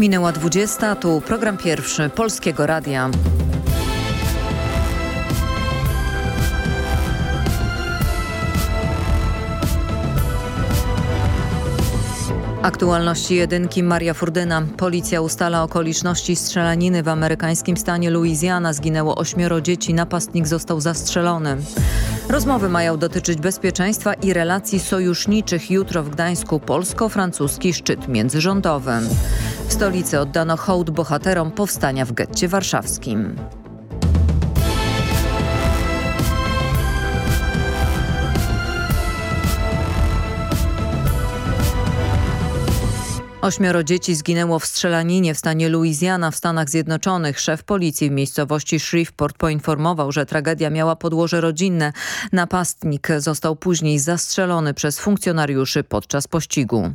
Minęła 20, tu program pierwszy Polskiego Radia. Aktualności jedynki Maria Furdyna. Policja ustala okoliczności strzelaniny w amerykańskim stanie Louisiana. Zginęło ośmioro dzieci, napastnik został zastrzelony. Rozmowy mają dotyczyć bezpieczeństwa i relacji sojuszniczych. Jutro w Gdańsku polsko-francuski szczyt międzyrządowy. W stolicy oddano hołd bohaterom powstania w getcie warszawskim. Ośmioro dzieci zginęło w strzelaninie w stanie Louisiana w Stanach Zjednoczonych. Szef policji w miejscowości Shreveport poinformował, że tragedia miała podłoże rodzinne. Napastnik został później zastrzelony przez funkcjonariuszy podczas pościgu.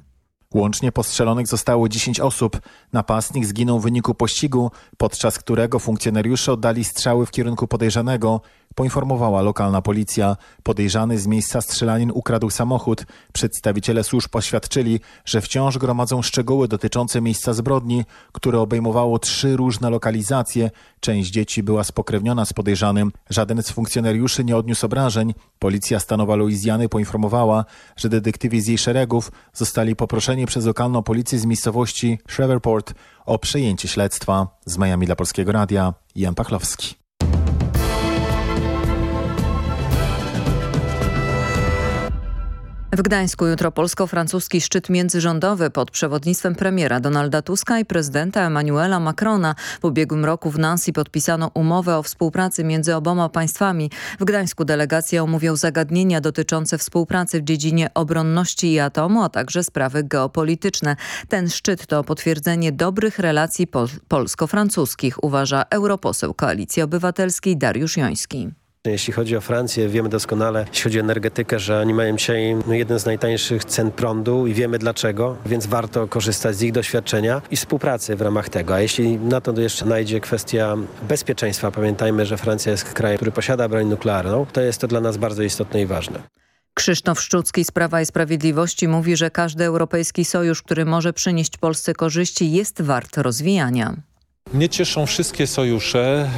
Łącznie postrzelonych zostało 10 osób. Napastnik zginął w wyniku pościgu, podczas którego funkcjonariusze oddali strzały w kierunku podejrzanego poinformowała lokalna policja. Podejrzany z miejsca strzelanin ukradł samochód. Przedstawiciele służb oświadczyli, że wciąż gromadzą szczegóły dotyczące miejsca zbrodni, które obejmowało trzy różne lokalizacje. Część dzieci była spokrewniona z podejrzanym. Żaden z funkcjonariuszy nie odniósł obrażeń. Policja stanowa Luizjany poinformowała, że detektywi z jej szeregów zostali poproszeni przez lokalną policję z miejscowości Shreveport o przejęcie śledztwa. Z Miami dla Polskiego Radia Jan Pachlowski. W Gdańsku jutro polsko-francuski szczyt międzyrządowy pod przewodnictwem premiera Donalda Tuska i prezydenta Emmanuela Macrona. W ubiegłym roku w Nancy podpisano umowę o współpracy między oboma państwami. W Gdańsku delegacja omówią zagadnienia dotyczące współpracy w dziedzinie obronności i atomu, a także sprawy geopolityczne. Ten szczyt to potwierdzenie dobrych relacji pol polsko-francuskich, uważa europoseł Koalicji Obywatelskiej Dariusz Joński. Jeśli chodzi o Francję, wiemy doskonale, jeśli chodzi o energetykę, że oni mają dzisiaj no, jeden z najtańszych cen prądu i wiemy dlaczego, więc warto korzystać z ich doświadczenia i współpracy w ramach tego. A jeśli na to jeszcze najdzie kwestia bezpieczeństwa, pamiętajmy, że Francja jest krajem, który posiada broń nuklearną, to jest to dla nas bardzo istotne i ważne. Krzysztof Szczucki z Prawa i Sprawiedliwości mówi, że każdy europejski sojusz, który może przynieść Polsce korzyści jest wart rozwijania. Mnie cieszą wszystkie sojusze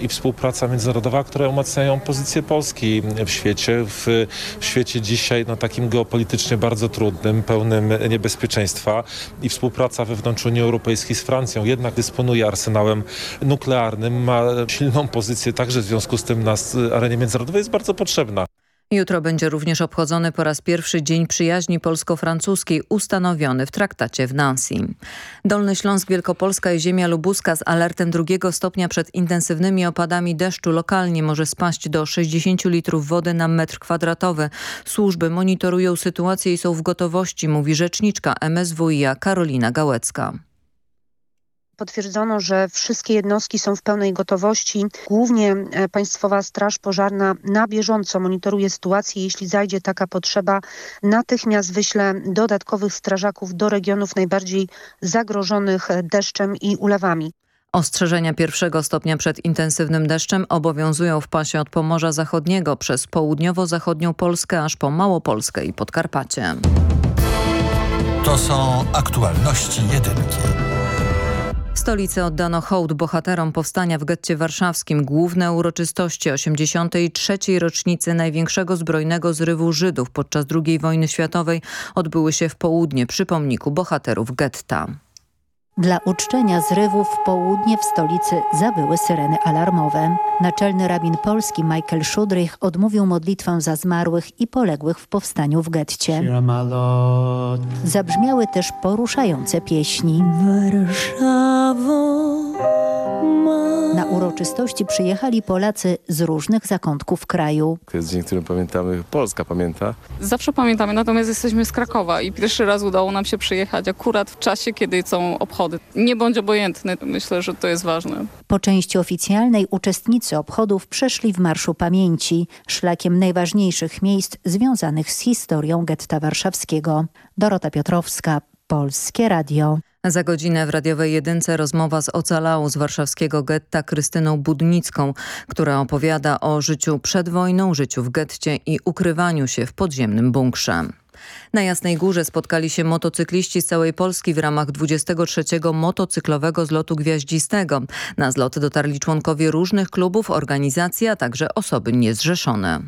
i współpraca międzynarodowa, które umacniają pozycję Polski w świecie. W, świecie dzisiaj no, takim geopolitycznie bardzo trudnym, pełnym niebezpieczeństwa i współpraca wewnątrz Unii Europejskiej z Francją jednak dysponuje arsenałem nuklearnym, ma silną pozycję także w związku z tym na arenie międzynarodowej jest bardzo potrzebna. Jutro będzie również obchodzony po raz pierwszy Dzień Przyjaźni Polsko-Francuskiej ustanowiony w traktacie w Nancy. Dolny Śląsk, Wielkopolska i ziemia lubuska z alertem drugiego stopnia przed intensywnymi opadami deszczu lokalnie może spaść do 60 litrów wody na metr kwadratowy. Służby monitorują sytuację i są w gotowości, mówi rzeczniczka MSWiA Karolina Gałecka potwierdzono, że wszystkie jednostki są w pełnej gotowości. Głównie e, Państwowa Straż Pożarna na bieżąco monitoruje sytuację. Jeśli zajdzie taka potrzeba, natychmiast wyśle dodatkowych strażaków do regionów najbardziej zagrożonych deszczem i ulewami. Ostrzeżenia pierwszego stopnia przed intensywnym deszczem obowiązują w pasie od Pomorza Zachodniego przez południowo-zachodnią Polskę aż po Małopolskę i Podkarpacie. To są aktualności jedynki. Stolicy oddano hołd bohaterom powstania w getcie warszawskim. Główne uroczystości 83. rocznicy największego zbrojnego zrywu Żydów podczas II wojny światowej odbyły się w południe przy pomniku bohaterów getta. Dla uczczenia zrywów w południe w stolicy zawyły syreny alarmowe. Naczelny rabin polski Michael Szudrych odmówił modlitwę za zmarłych i poległych w powstaniu w getcie. Zabrzmiały też poruszające pieśni. Warszawo, na uroczystości przyjechali Polacy z różnych zakątków kraju. To jest dzień, który pamiętamy, Polska pamięta. Zawsze pamiętamy, natomiast jesteśmy z Krakowa i pierwszy raz udało nam się przyjechać akurat w czasie, kiedy są obchody. Nie bądź obojętny, myślę, że to jest ważne. Po części oficjalnej uczestnicy obchodów przeszli w Marszu Pamięci, szlakiem najważniejszych miejsc związanych z historią getta warszawskiego. Dorota Piotrowska, Polskie Radio. Za godzinę w radiowej jedynce rozmowa z ocalałą z warszawskiego getta Krystyną Budnicką, która opowiada o życiu przed wojną, życiu w getcie i ukrywaniu się w podziemnym bunkrze. Na Jasnej Górze spotkali się motocykliści z całej Polski w ramach 23 motocyklowego zlotu gwiaździstego. Na zlot dotarli członkowie różnych klubów, organizacji, a także osoby niezrzeszone.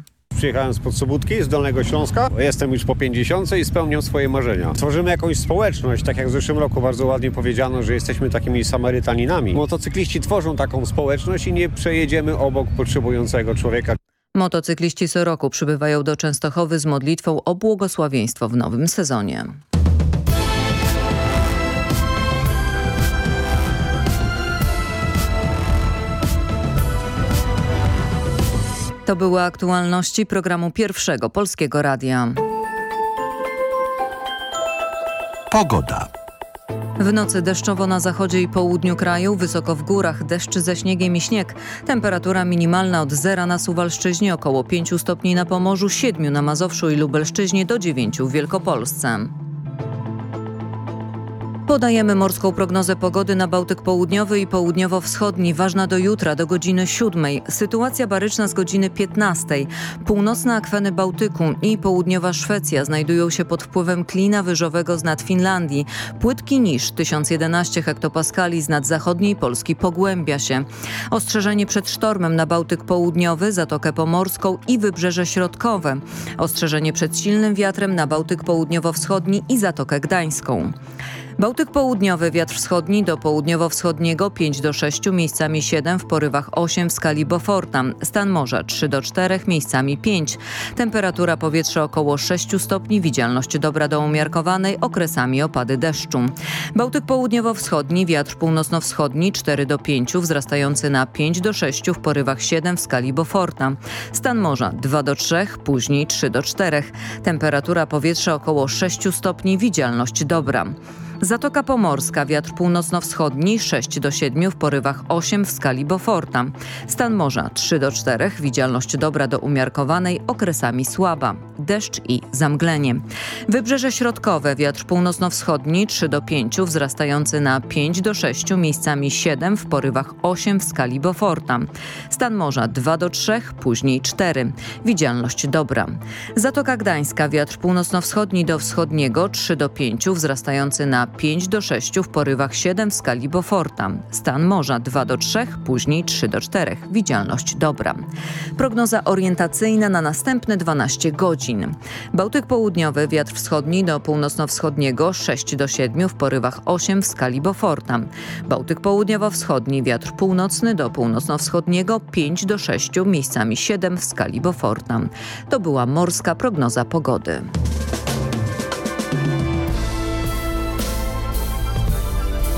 Przyjechałem z Podsobudki, z Dolnego Śląska. Jestem już po 50 i spełniam swoje marzenia. Tworzymy jakąś społeczność, tak jak w zeszłym roku bardzo ładnie powiedziano, że jesteśmy takimi Samarytaninami. Motocykliści tworzą taką społeczność i nie przejedziemy obok potrzebującego człowieka. Motocykliści co roku przybywają do Częstochowy z modlitwą o błogosławieństwo w nowym sezonie. To były aktualności programu Pierwszego Polskiego Radia. Pogoda. W nocy deszczowo na zachodzie i południu kraju, wysoko w górach deszcz ze śniegiem i śnieg. Temperatura minimalna od zera na Suwalszczyźnie, około 5 stopni na Pomorzu, 7 na Mazowszu i Lubelszczyźnie do 9 w Wielkopolsce. Podajemy morską prognozę pogody na Bałtyk Południowy i Południowo-Wschodni, ważna do jutra, do godziny 7. Sytuacja baryczna z godziny 15. Północne akweny Bałtyku i południowa Szwecja znajdują się pod wpływem klina wyżowego z nad Finlandii. Płytki niż 1011 hektopaskali z nad zachodniej Polski pogłębia się. Ostrzeżenie przed sztormem na Bałtyk Południowy, Zatokę Pomorską i Wybrzeże Środkowe. Ostrzeżenie przed silnym wiatrem na Bałtyk Południowo-Wschodni i Zatokę Gdańską. Bałtyk południowy, wiatr wschodni do południowo-wschodniego 5 do 6, miejscami 7, w porywach 8 w skali Beauforta. Stan morza 3 do 4, miejscami 5. Temperatura powietrza około 6 stopni, widzialność dobra do umiarkowanej, okresami opady deszczu. Bałtyk południowo-wschodni, wiatr północno-wschodni 4 do 5, wzrastający na 5 do 6, w porywach 7 w skali Beauforta. Stan morza 2 do 3, później 3 do 4. Temperatura powietrza około 6 stopni, widzialność dobra. Zatoka Pomorska, wiatr północno-wschodni 6 do 7, w porywach 8 w skali Beauforta. Stan morza 3 do 4, widzialność dobra do umiarkowanej, okresami słaba. Deszcz i zamglenie. Wybrzeże środkowe, wiatr północno-wschodni 3 do 5, wzrastający na 5 do 6, miejscami 7, w porywach 8 w skali Beauforta. Stan morza 2 do 3, później 4. Widzialność dobra. Zatoka Gdańska, wiatr północno-wschodni do wschodniego 3 do 5, wzrastający na 5 do 6, w porywach 7 w skali Beauforta. Stan morza 2 do 3, później 3 do 4. Widzialność dobra. Prognoza orientacyjna na następne 12 godzin. Bałtyk południowy, wiatr wschodni do północno-wschodniego 6 do 7, w porywach 8 w skali Beauforta. Bałtyk południowo-wschodni, wiatr północny do północno-wschodniego 5 do 6, miejscami 7 w skali Beauforta. To była morska prognoza pogody.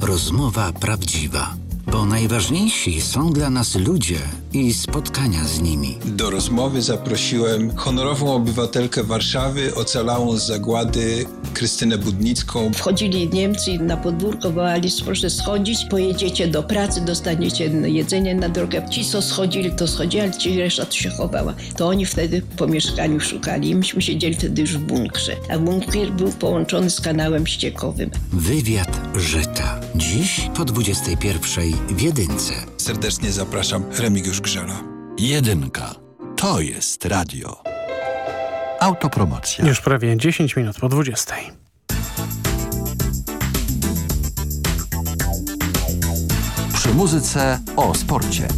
Rozmowa prawdziwa. Bo najważniejsi są dla nas ludzie i spotkania z nimi. Do rozmowy zaprosiłem honorową obywatelkę Warszawy, ocalałą z zagłady Krystynę Budnicką. Wchodzili Niemcy na podwórko, wołali, proszę schodzić, pojedziecie do pracy, dostaniecie jedzenie na drogę. Ci, co schodzili, to schodzili, ale ci reszta to się chowała. To oni wtedy po mieszkaniu szukali. Myśmy siedzieli wtedy już w bunkrze, a bunkier był połączony z kanałem ściekowym. Wywiad Dziś po 21 w Jedynce. Serdecznie zapraszam Remigiusz Grzela. Jedynka. To jest radio. Autopromocja. Już prawie 10 minut po 20. Przy muzyce o sporcie.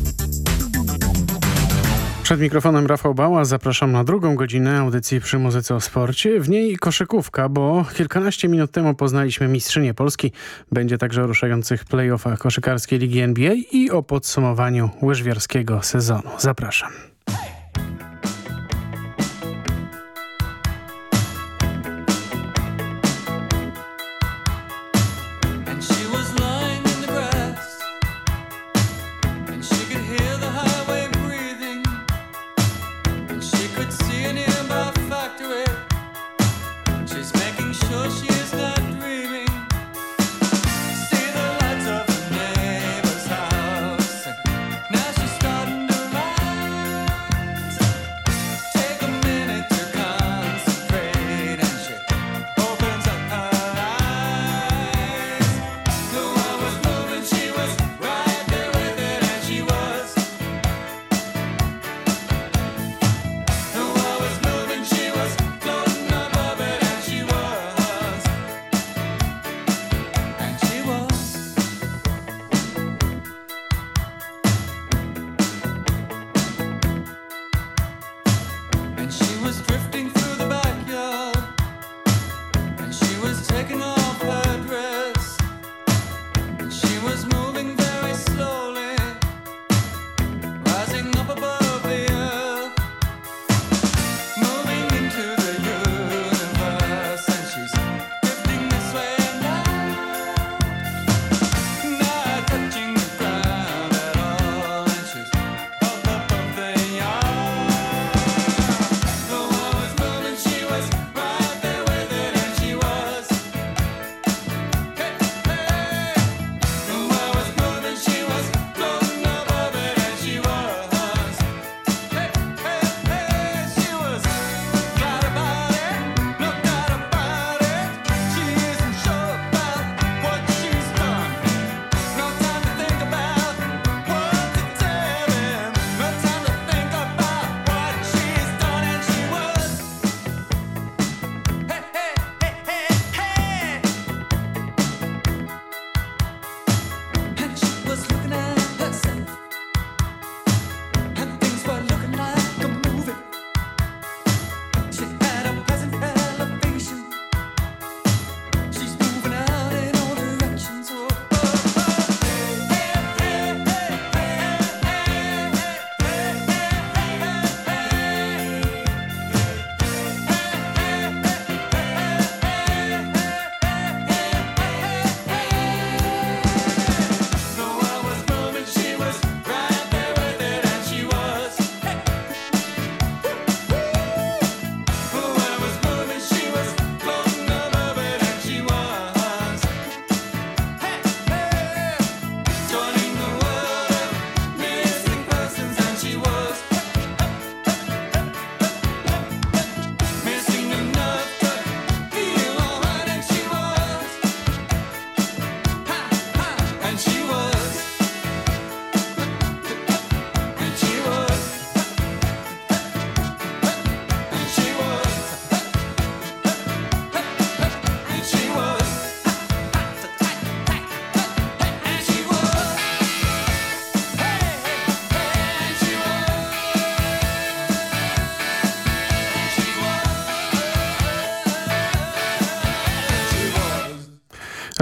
Przed mikrofonem Rafał Bała zapraszam na drugą godzinę audycji przy muzyce o sporcie. W niej koszykówka, bo kilkanaście minut temu poznaliśmy mistrzynię Polski. Będzie także o ruszających playoffach koszykarskiej Ligi NBA i o podsumowaniu łyżwiarskiego sezonu. Zapraszam.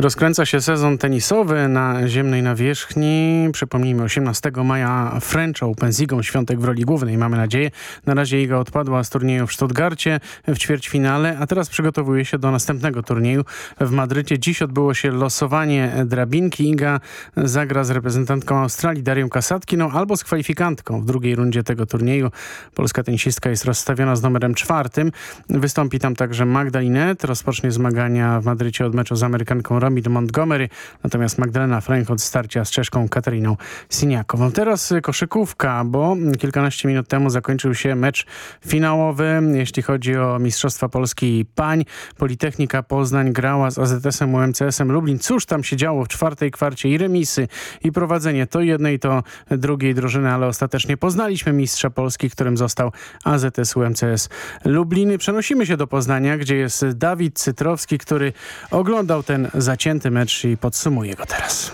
Rozkręca się sezon tenisowy na ziemnej nawierzchni. Przypomnijmy, 18 maja French Open z Igą Świątek w roli głównej, mamy nadzieję. Na razie Iga odpadła z turnieju w Stuttgarcie w ćwierćfinale, a teraz przygotowuje się do następnego turnieju w Madrycie. Dziś odbyło się losowanie drabinki. Iga zagra z reprezentantką Australii Darią Kasatkiną albo z kwalifikantką w drugiej rundzie tego turnieju. Polska tenisistka jest rozstawiona z numerem czwartym. Wystąpi tam także Magdalinet. Rozpocznie zmagania w Madrycie od meczu z Amerykanką Romid Montgomery, natomiast Magdalena Frank od starcia z Czeszką Katariną Siniakową. Teraz koszykówka, bo kilkanaście minut temu zakończył się mecz finałowy, jeśli chodzi o Mistrzostwa Polski Pań. Politechnika Poznań grała z AZS-em UMCS-em Lublin. Cóż tam się działo w czwartej kwarcie i remisy i prowadzenie to jednej, to drugiej drużyny, ale ostatecznie poznaliśmy mistrza Polski, którym został AZS UMCS Lubliny. Przenosimy się do Poznania, gdzie jest Dawid Cytrowski, który oglądał ten zacięty mecz i podsumuję go teraz.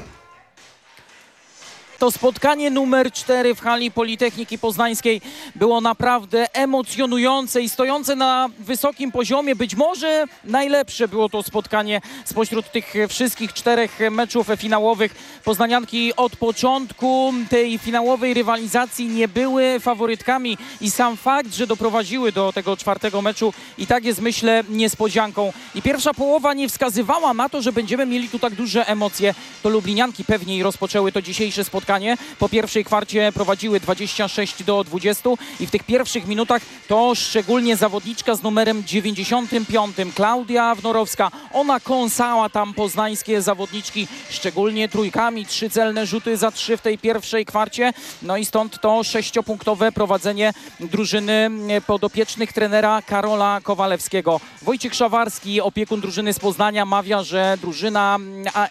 To spotkanie numer 4 w hali Politechniki Poznańskiej było naprawdę emocjonujące i stojące na wysokim poziomie. Być może najlepsze było to spotkanie spośród tych wszystkich czterech meczów finałowych. Poznanianki od początku tej finałowej rywalizacji nie były faworytkami i sam fakt, że doprowadziły do tego czwartego meczu i tak jest myślę niespodzianką. I pierwsza połowa nie wskazywała na to, że będziemy mieli tu tak duże emocje. To Lublinianki pewniej rozpoczęły to dzisiejsze spotkanie. Po pierwszej kwarcie prowadziły 26 do 20 i w tych pierwszych minutach to szczególnie zawodniczka z numerem 95, Klaudia Wnorowska. Ona kąsała tam poznańskie zawodniczki, szczególnie trójkami, trzy celne rzuty za trzy w tej pierwszej kwarcie. No i stąd to sześciopunktowe prowadzenie drużyny podopiecznych trenera Karola Kowalewskiego. Wojciech Szawarski, opiekun drużyny z Poznania, mawia, że drużyna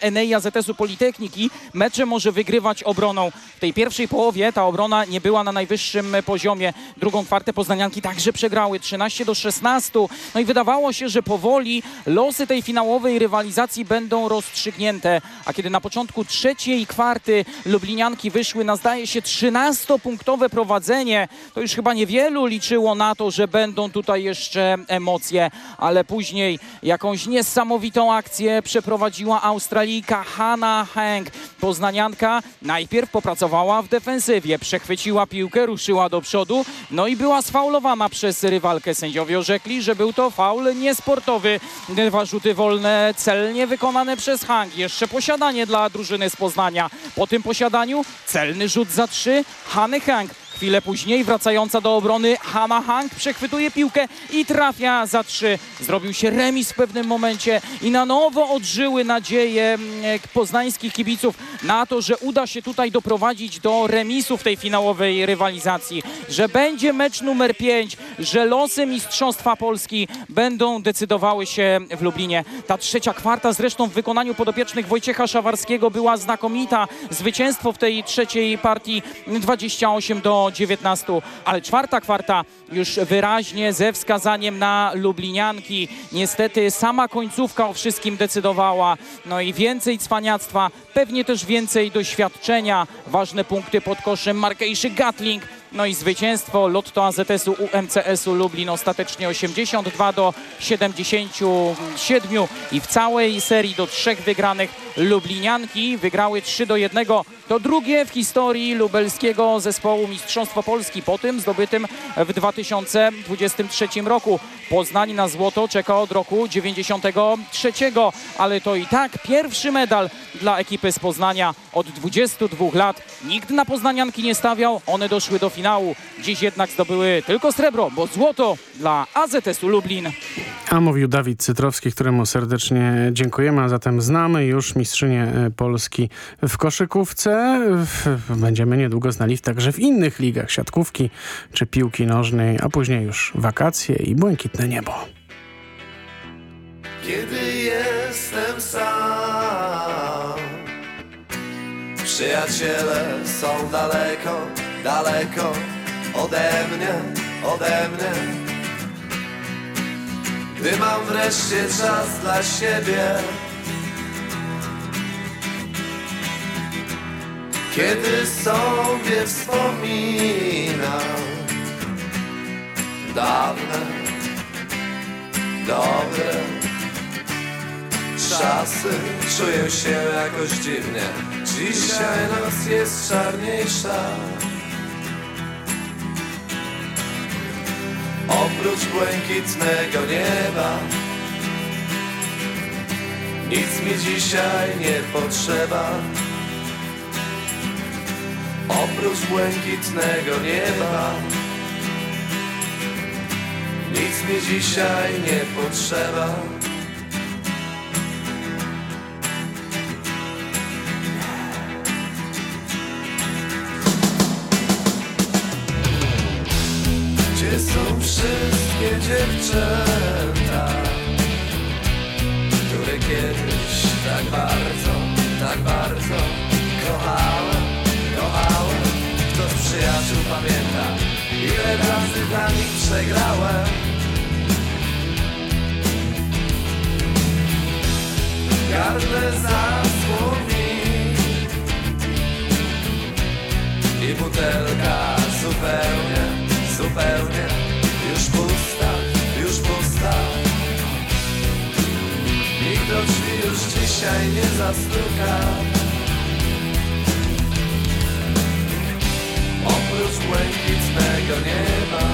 Enei AZS-u Politechniki mecze może wygrywać obroną. W tej pierwszej połowie ta obrona nie była na najwyższym poziomie. Drugą kwartę poznanianki także przegrały 13 do 16. No i wydawało się, że powoli losy tej finałowej rywalizacji będą rozstrzygnięte. A kiedy na początku trzeciej kwarty Lublinianki wyszły na zdaje się 13-punktowe prowadzenie, to już chyba niewielu liczyło na to, że będą tutaj jeszcze emocje, ale później jakąś niesamowitą akcję przeprowadziła Australijka Hanna Hank. Poznanianka najpierw popracowała w defensywie, przechwyciła piłkę, ruszyła do przodu, no i była sfaulowana przez rywalkę. Sędziowie orzekli, że był to faul niesportowy. Dwa rzuty wolne celnie wykonane przez Hank. Jeszcze posiadanie dla drużyny z Poznania. Po tym posiadaniu celny rzut za trzy. Hany Hank Chwilę później wracająca do obrony Hama Hank przechwytuje piłkę i trafia za trzy. Zrobił się remis w pewnym momencie i na nowo odżyły nadzieje mm, poznańskich kibiców na to, że uda się tutaj doprowadzić do remisu w tej finałowej rywalizacji, że będzie mecz numer 5, że losy Mistrzostwa Polski będą decydowały się w Lublinie. Ta trzecia kwarta zresztą w wykonaniu podopiecznych Wojciecha Szawarskiego była znakomita. Zwycięstwo w tej trzeciej partii 28 do 19, ale czwarta kwarta już wyraźnie ze wskazaniem na Lublinianki. Niestety sama końcówka o wszystkim decydowała. No i więcej cwaniactwa, pewnie też więcej doświadczenia. Ważne punkty pod koszem Markejszy Gatling. No i zwycięstwo Lotto AZS-u UMCS-u Lublin ostatecznie 82 do 77 i w całej serii do trzech wygranych Lublinianki wygrały 3 do 1. To drugie w historii lubelskiego zespołu Mistrzostwo Polski po tym zdobytym w 2023 roku. Poznań na złoto czeka od roku 93, ale to i tak pierwszy medal dla ekipy z Poznania od 22 lat. Nikt na poznanianki nie stawiał, one doszły do finału. Dziś jednak zdobyły tylko srebro, bo złoto dla AZS-u Lublin. A mówił Dawid Cytrowski, któremu serdecznie dziękujemy, a zatem znamy już mistrzynię e, Polski w koszykówce. Będziemy niedługo znali także w innych ligach siatkówki czy piłki nożnej, a później już wakacje i błękitne niebo. Kiedy jestem sam Przyjaciele są daleko, daleko ode mnie, ode mnie gdy mam wreszcie czas dla siebie Kiedy sobie wspominam Dawne, dobre czasy Czuję się jakoś dziwnie. Dzisiaj noc jest czarniejsza. Oprócz błękitnego nieba Nic mi dzisiaj nie potrzeba Oprócz błękitnego nieba Nic mi dzisiaj nie potrzeba. Gdzie są wszystkie dziewczęta przyjaciół pamięta. Ile razy dla nich przegrałem. Gardle zasłoni I butelka zupełnie, zupełnie. Już pusta, już pusta. Nikt do drzwi już dzisiaj nie zastuka błękitnego nieba.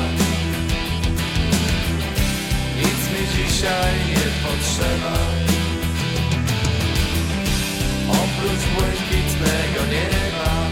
Nic mi dzisiaj nie potrzeba. Oprócz błękitnego nieba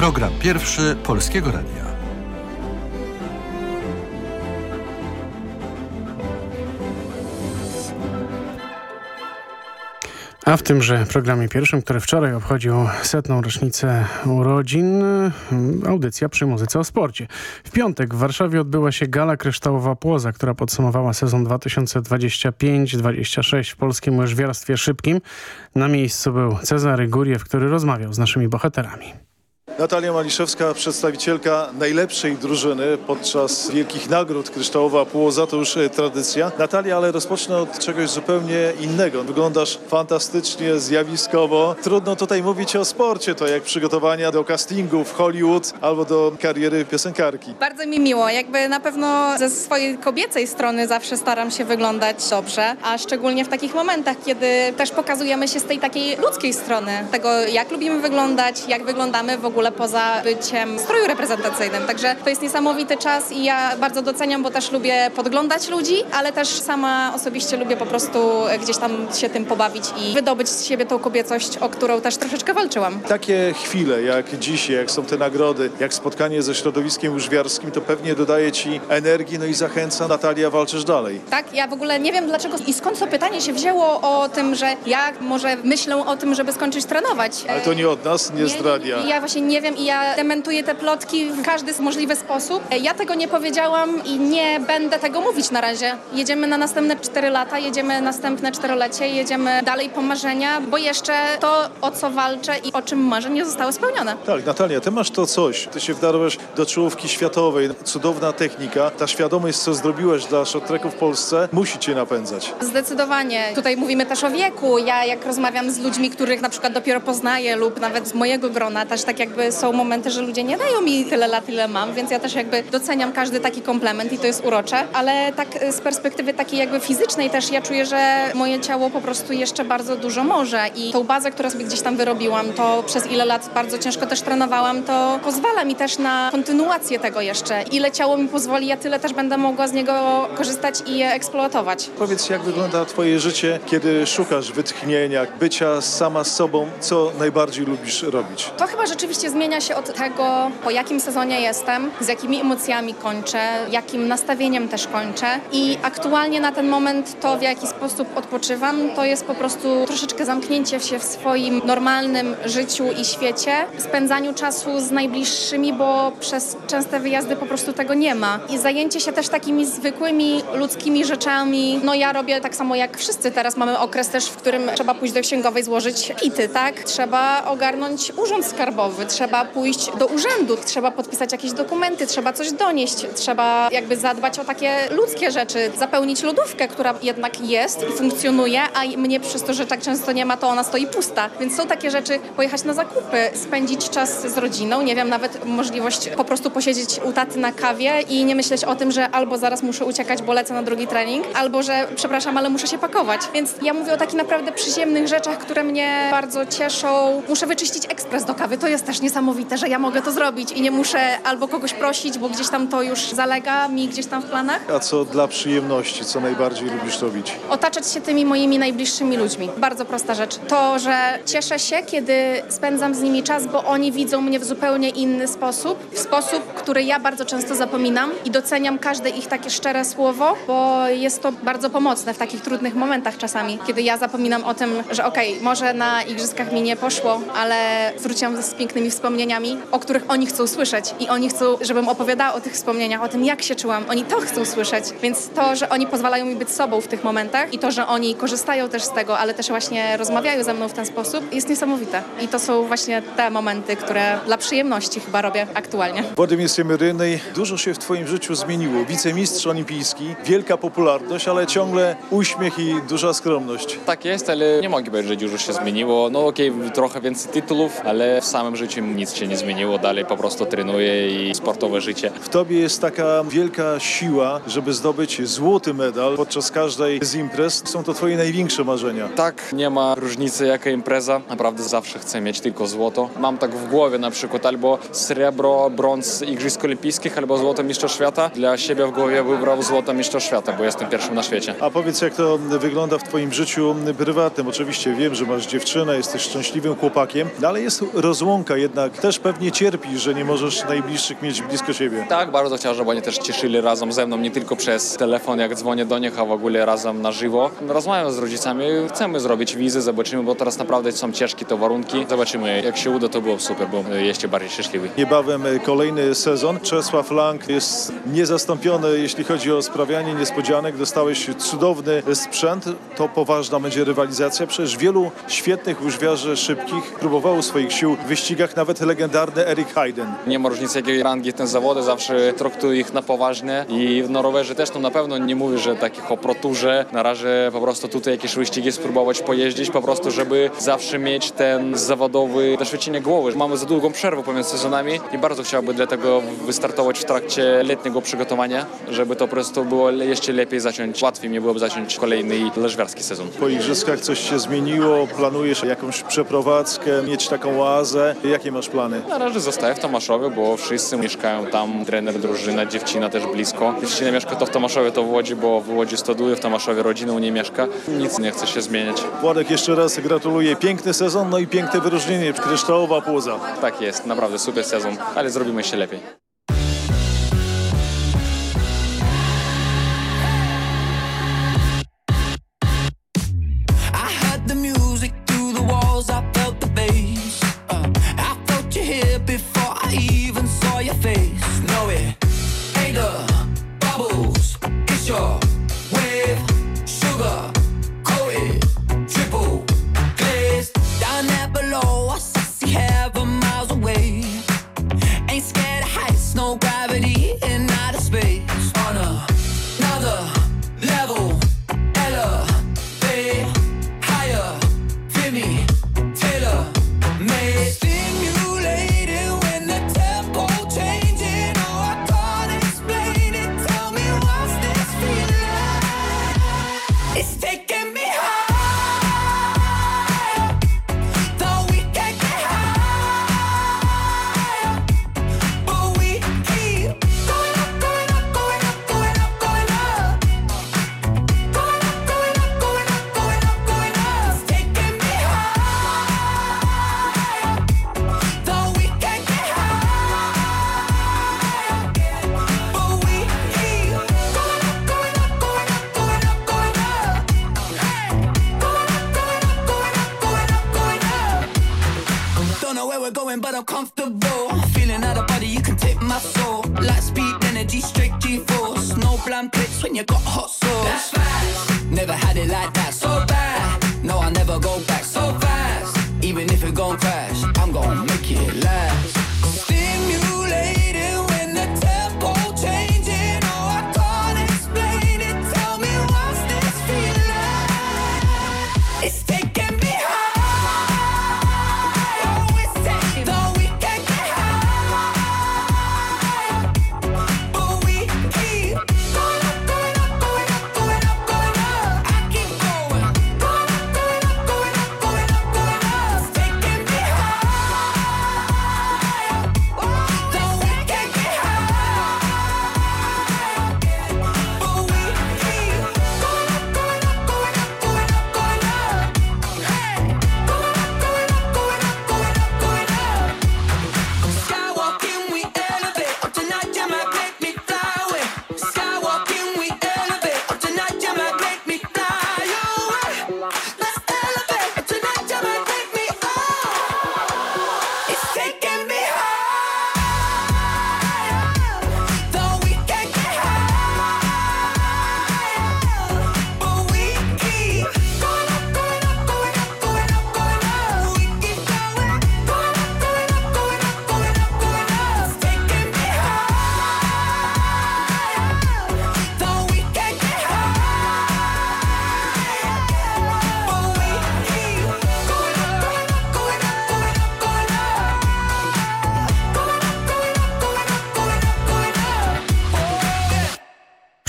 Program pierwszy Polskiego Radia. A w tymże programie pierwszym, który wczoraj obchodził setną rocznicę urodzin, audycja przy muzyce o sporcie. W piątek w Warszawie odbyła się gala kryształowa Płoza, która podsumowała sezon 2025-26 w polskim łyżwiarstwie szybkim. Na miejscu był Cezary Guriew, który rozmawiał z naszymi bohaterami. Natalia Maliszewska, przedstawicielka najlepszej drużyny podczas wielkich nagród Kryształowa Płoza, to już e, tradycja. Natalia, ale rozpocznę od czegoś zupełnie innego. Wyglądasz fantastycznie, zjawiskowo. Trudno tutaj mówić o sporcie, to jak przygotowania do castingu w Hollywood albo do kariery piosenkarki. Bardzo mi miło. Jakby na pewno ze swojej kobiecej strony zawsze staram się wyglądać dobrze, a szczególnie w takich momentach, kiedy też pokazujemy się z tej takiej ludzkiej strony, tego jak lubimy wyglądać, jak wyglądamy w ogóle poza byciem w stroju reprezentacyjnym. Także to jest niesamowity czas i ja bardzo doceniam, bo też lubię podglądać ludzi, ale też sama osobiście lubię po prostu gdzieś tam się tym pobawić i wydobyć z siebie tą kobiecość, o którą też troszeczkę walczyłam. Takie chwile jak dzisiaj, jak są te nagrody, jak spotkanie ze środowiskiem łyżwiarskim, to pewnie dodaje ci energii, no i zachęca. Natalia, walczysz dalej. Tak, ja w ogóle nie wiem dlaczego i skąd to pytanie się wzięło o tym, że ja może myślę o tym, żeby skończyć trenować. Ale to nie od nas, nie zdradia. Ja właśnie nie wiem i ja dementuję te plotki w każdy możliwy sposób. Ja tego nie powiedziałam i nie będę tego mówić na razie. Jedziemy na następne 4 lata, jedziemy następne czterolecie, jedziemy dalej po marzenia, bo jeszcze to, o co walczę i o czym marzę, nie zostało spełnione. Tak, Natalia, ty masz to coś. Ty się wdarłeś do czołówki światowej. Cudowna technika. Ta świadomość, co zrobiłeś dla shorttracku w Polsce, musi cię napędzać. Zdecydowanie. Tutaj mówimy też o wieku. Ja jak rozmawiam z ludźmi, których na przykład dopiero poznaję lub nawet z mojego grona, też tak jakby są momenty, że ludzie nie dają mi tyle lat, ile mam, więc ja też jakby doceniam każdy taki komplement i to jest urocze, ale tak z perspektywy takiej jakby fizycznej też ja czuję, że moje ciało po prostu jeszcze bardzo dużo może i tą bazę, którą sobie gdzieś tam wyrobiłam, to przez ile lat bardzo ciężko też trenowałam, to pozwala mi też na kontynuację tego jeszcze. Ile ciało mi pozwoli, ja tyle też będę mogła z niego korzystać i je eksploatować. Powiedz, jak wygląda twoje życie, kiedy szukasz wytchnienia, bycia sama z sobą, co najbardziej lubisz robić? To chyba rzeczywiście zmienia się od tego, po jakim sezonie jestem, z jakimi emocjami kończę, jakim nastawieniem też kończę i aktualnie na ten moment to, w jaki sposób odpoczywam, to jest po prostu troszeczkę zamknięcie się w swoim normalnym życiu i świecie, spędzaniu czasu z najbliższymi, bo przez częste wyjazdy po prostu tego nie ma. I zajęcie się też takimi zwykłymi ludzkimi rzeczami. No ja robię tak samo jak wszyscy. Teraz mamy okres też, w którym trzeba pójść do księgowej złożyć pity, tak? Trzeba ogarnąć urząd skarbowy, trzeba pójść do urzędu, trzeba podpisać jakieś dokumenty, trzeba coś donieść, trzeba jakby zadbać o takie ludzkie rzeczy, zapełnić lodówkę, która jednak jest i funkcjonuje, a mnie przez to, że tak często nie ma, to ona stoi pusta. Więc są takie rzeczy, pojechać na zakupy, spędzić czas z rodziną, nie wiem, nawet możliwość po prostu posiedzieć u taty na kawie i nie myśleć o tym, że albo zaraz muszę uciekać, bo lecę na drugi trening, albo że przepraszam, ale muszę się pakować. Więc ja mówię o takich naprawdę przyziemnych rzeczach, które mnie bardzo cieszą. Muszę wyczyścić ekspres do kawy. To jest też niesamowite, że ja mogę to zrobić i nie muszę albo kogoś prosić, bo gdzieś tam to już zalega mi gdzieś tam w planach. A co dla przyjemności, co najbardziej lubisz robić? Otaczać się tymi moimi najbliższymi ludźmi. Bardzo prosta rzecz. To, że cieszę się, kiedy spędzam z nimi czas, bo oni widzą mnie w zupełnie inny sposób. W sposób, który ja bardzo często zapominam i doceniam każde ich takie szczere słowo, bo jest to bardzo pomocne w takich trudnych momentach czasami, kiedy ja zapominam o tym, że okej, okay, może na igrzyskach mi nie poszło, ale wróciłam z pięknymi wspomnieniami, o których oni chcą słyszeć i oni chcą, żebym opowiadała o tych wspomnieniach, o tym, jak się czułam. Oni to chcą słyszeć, więc to, że oni pozwalają mi być sobą w tych momentach i to, że oni korzystają też z tego, ale też właśnie rozmawiają ze mną w ten sposób, jest niesamowite. I to są właśnie te momenty, które dla przyjemności chyba robię aktualnie. Władimir Siemeryny, dużo się w Twoim życiu zmieniło. Wicemistrz olimpijski, wielka popularność, ale ciągle uśmiech i duża skromność. Tak jest, ale nie mogę powiedzieć, że dużo się zmieniło. No okej, okay, trochę więcej tytułów, ale w samym życiu nic się nie zmieniło. Dalej po prostu trenuję i sportowe życie. W Tobie jest taka wielka siła, żeby zdobyć złoty medal podczas każdej z imprez. Są to Twoje największe marzenia. Tak, nie ma różnicy jaka impreza. Naprawdę zawsze chcę mieć tylko złoto. Mam tak w głowie na przykład albo srebro, brąz Igrzysk Olimpijskich, albo złoto Mistrzostw Świata. Dla siebie w głowie wybrał złoto Mistrzostw Świata, bo jestem pierwszym na świecie. A powiedz, jak to wygląda w Twoim życiu prywatnym? Oczywiście wiem, że masz dziewczynę, jesteś szczęśliwym chłopakiem, no ale jest rozłąka jednak. Też pewnie cierpisz, że nie możesz najbliższych mieć blisko siebie. Tak, bardzo chciałem, żeby oni też cieszyli razem ze mną, nie tylko przez telefon, jak dzwonię do nich, a w ogóle razem na żywo. Rozmawiam z rodzicami, chcemy zrobić wizy, zobaczymy, bo teraz naprawdę są ciężkie te warunki. Zobaczymy, jak się uda, to było super, bo jeszcze bardziej szczęśliwy. Niebawem kolejny sezon. Czesław Lang jest niezastąpiony, jeśli chodzi o sprawianie niespodzianek. Dostałeś cudowny sprzęt. To poważna będzie rywalizacja. Przecież wielu świetnych łyżwiarzy szybkich próbowało swoich sił w wyścigach, nawet legendarny Eric Hayden. Nie ma różnicy, jakiej rangi ten zawody, zawsze traktuję ich na poważnie i na rowerze też no na pewno nie mówię, że takich o proturze. Na razie po prostu tutaj jakieś wyścigi spróbować pojeździć, po prostu, żeby zawsze mieć ten zawodowy doświadczenie głowy. Mamy za długą przerwę pomiędzy sezonami i bardzo chciałbym dlatego wystartować w trakcie letniego przygotowania, żeby to po prostu było jeszcze lepiej zacząć, łatwiej mi byłoby zacząć kolejny leżwiarski sezon. Po igrzyskach coś się zmieniło? Planujesz jakąś przeprowadzkę, mieć taką oazę? Jakie masz plany? Na razie zostaję w Tomaszowie, bo wszyscy mieszkają tam, trener drużyna, dziewczyna też blisko. Dziewczyna mieszka to w Tomaszowie, to w Łodzi, bo w Łodzi studiuje, w Tomaszowie rodziną nie mieszka. Nic nie chce się zmieniać. Władek, jeszcze raz gratuluję. Piękny sezon, no i piękne wyróżnienie. Kryształowa płuza. Tak jest, naprawdę super sezon, ale zrobimy się lepiej. When you got hot